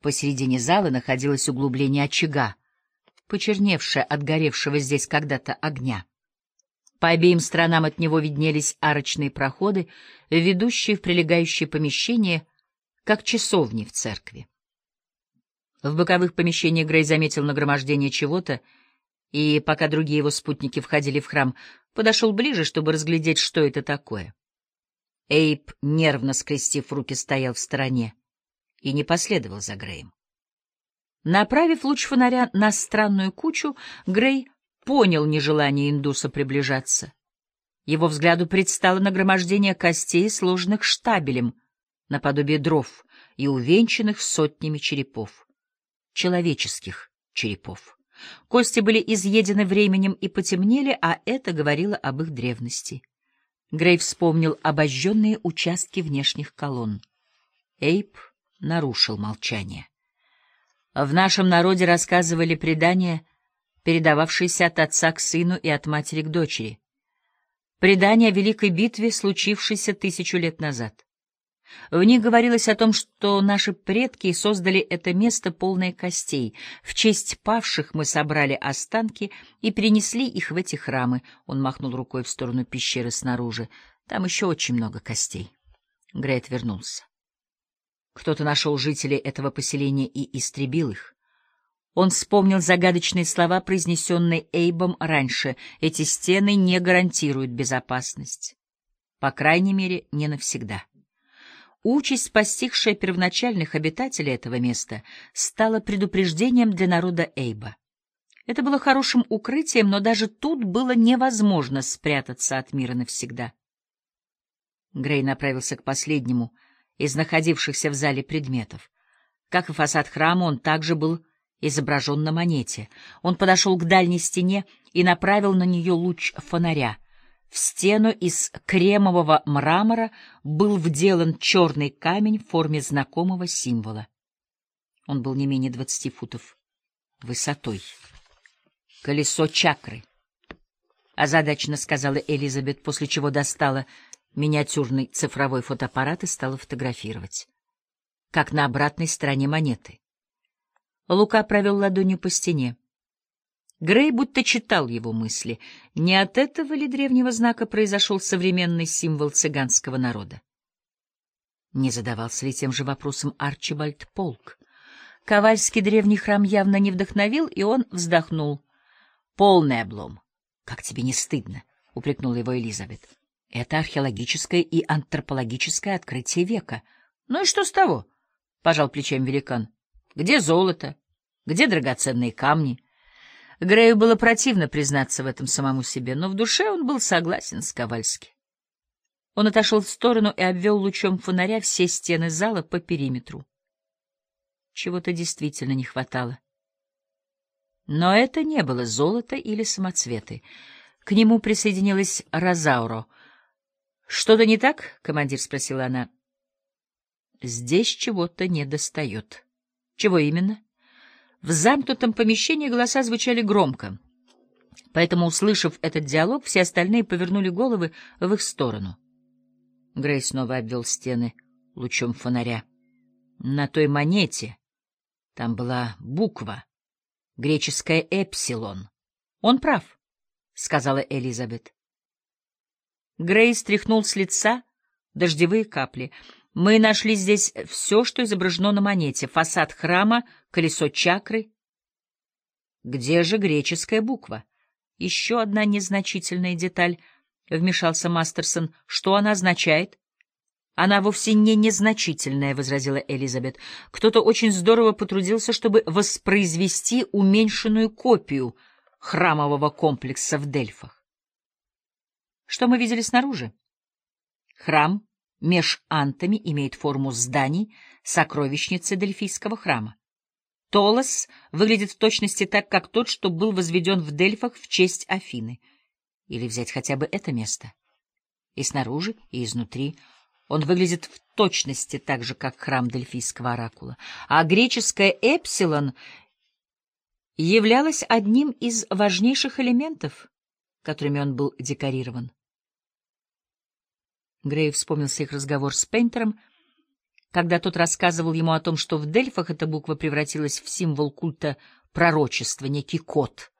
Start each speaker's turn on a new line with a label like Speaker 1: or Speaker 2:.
Speaker 1: Посередине зала находилось углубление очага, почерневшее от горевшего здесь когда-то огня. По обеим сторонам от него виднелись арочные проходы, ведущие в прилегающие помещения, как часовни в церкви. В боковых помещениях Грей заметил нагромождение чего-то, и, пока другие его спутники входили в храм, подошел ближе, чтобы разглядеть, что это такое. Эйп, нервно скрестив руки, стоял в стороне и не последовал за Греем. Направив луч фонаря на странную кучу, Грей понял нежелание индуса приближаться. Его взгляду предстало нагромождение костей, сложенных штабелем, наподобие дров и увенчанных сотнями черепов. Человеческих черепов. Кости были изъедены временем и потемнели, а это говорило об их древности. Грей вспомнил обожженные участки внешних колонн. Эйп нарушил молчание. В нашем народе рассказывали предания, передававшиеся от отца к сыну и от матери к дочери. Предания о великой битве, случившейся тысячу лет назад. В них говорилось о том, что наши предки создали это место полное костей. В честь павших мы собрали останки и перенесли их в эти храмы. Он махнул рукой в сторону пещеры снаружи. Там еще очень много костей. Грейт вернулся. Кто-то нашел жителей этого поселения и истребил их. Он вспомнил загадочные слова, произнесенные Эйбом раньше. Эти стены не гарантируют безопасность. По крайней мере, не навсегда. Участь, постигшая первоначальных обитателей этого места, стала предупреждением для народа Эйба. Это было хорошим укрытием, но даже тут было невозможно спрятаться от мира навсегда. Грей направился к последнему из находившихся в зале предметов. Как и фасад храма, он также был изображен на монете. Он подошел к дальней стене и направил на нее луч фонаря — в стену из кремового мрамора был вделан черный камень в форме знакомого символа. Он был не менее двадцати футов высотой. Колесо чакры. Озадаченно сказала Элизабет, после чего достала миниатюрный цифровой фотоаппарат и стала фотографировать. Как на обратной стороне монеты. Лука провел ладонью по стене. Грей будто читал его мысли. Не от этого ли древнего знака произошел современный символ цыганского народа? Не задавался ли тем же вопросом Арчибальд Полк? Ковальский древний храм явно не вдохновил, и он вздохнул. — Полный облом. — Как тебе не стыдно? — упрекнула его Элизабет. — Это археологическое и антропологическое открытие века. — Ну и что с того? — пожал плечами великан. — Где золото? Где драгоценные камни? — Грею было противно признаться в этом самому себе, но в душе он был согласен с Ковальски. Он отошел в сторону и обвел лучом фонаря все стены зала по периметру. Чего-то действительно не хватало. Но это не было золото или самоцветы. К нему присоединилась Розауро. — Что-то не так? — командир спросила она. — Здесь чего-то не достает. — Чего именно? — в замкнутом помещении голоса звучали громко. Поэтому, услышав этот диалог, все остальные повернули головы в их сторону. Грей снова обвел стены лучом фонаря. На той монете там была буква, греческая «эпсилон». Он прав, — сказала Элизабет. Грей стряхнул с лица дождевые капли — мы нашли здесь все, что изображено на монете. Фасад храма, колесо чакры. Где же греческая буква? Еще одна незначительная деталь, — вмешался Мастерсон. Что она означает? Она вовсе не незначительная, — возразила Элизабет. Кто-то очень здорово потрудился, чтобы воспроизвести уменьшенную копию храмового комплекса в Дельфах. Что мы видели снаружи? Храм меж антами имеет форму зданий сокровищницы Дельфийского храма. Толос выглядит в точности так, как тот, что был возведен в Дельфах в честь Афины. Или взять хотя бы это место. И снаружи, и изнутри он выглядит в точности так же, как храм Дельфийского оракула. А греческая «эпсилон» являлась одним из важнейших элементов, которыми он был декорирован. Грей вспомнился их разговор с Пейнтером, когда тот рассказывал ему о том, что в Дельфах эта буква превратилась в символ культа пророчества, некий кот,